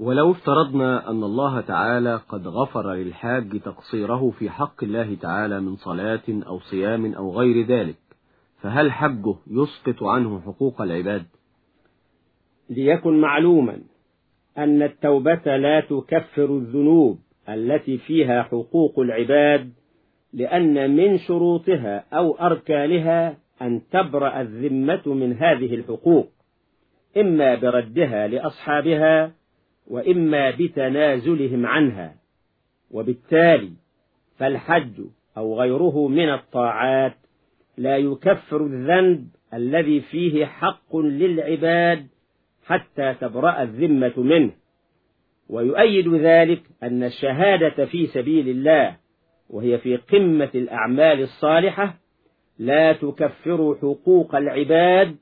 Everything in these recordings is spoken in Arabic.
ولو افترضنا أن الله تعالى قد غفر للحاج تقصيره في حق الله تعالى من صلاة أو صيام أو غير ذلك فهل حجه يسقط عنه حقوق العباد؟ ليكن معلوما أن التوبة لا تكفر الذنوب التي فيها حقوق العباد لأن من شروطها أو أركانها أن تبرأ الذمة من هذه الحقوق إما بردها لأصحابها وإما بتنازلهم عنها وبالتالي فالحج أو غيره من الطاعات لا يكفر الذنب الذي فيه حق للعباد حتى تبرأ الذمة منه. ويؤيد ذلك أن الشهادة في سبيل الله وهي في قمة الأعمال الصالحة لا تكفر حقوق العباد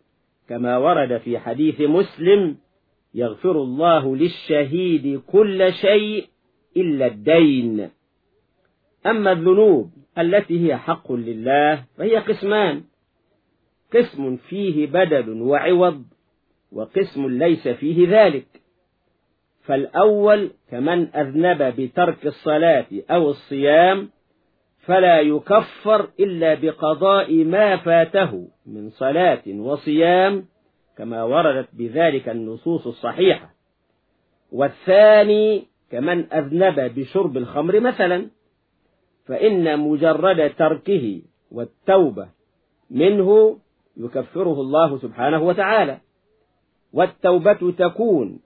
كما ورد في حديث مسلم يغفر الله للشهيد كل شيء إلا الدين. أما الذنوب التي هي حق لله فهي قسمان. قسم فيه بدل وعوض وقسم ليس فيه ذلك. فالأول كمن أذنب بترك الصلاة أو الصيام فلا يكفر إلا بقضاء ما فاته من صلاة وصيام كما وردت بذلك النصوص الصحيحة. والثاني كمن أذنب بشرب الخمر مثلا فإن مجرد تركه والتوبة منه يكفره الله سبحانه وتعالى. والتوبة تكون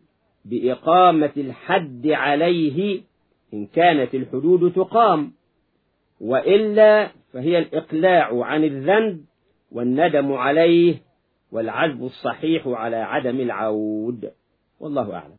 بإقامة الحد عليه إن كانت الحدود تقام وإلا فهي الإقلاع عن الذنب والندم عليه والعزم الصحيح على عدم العود. والله أعلم.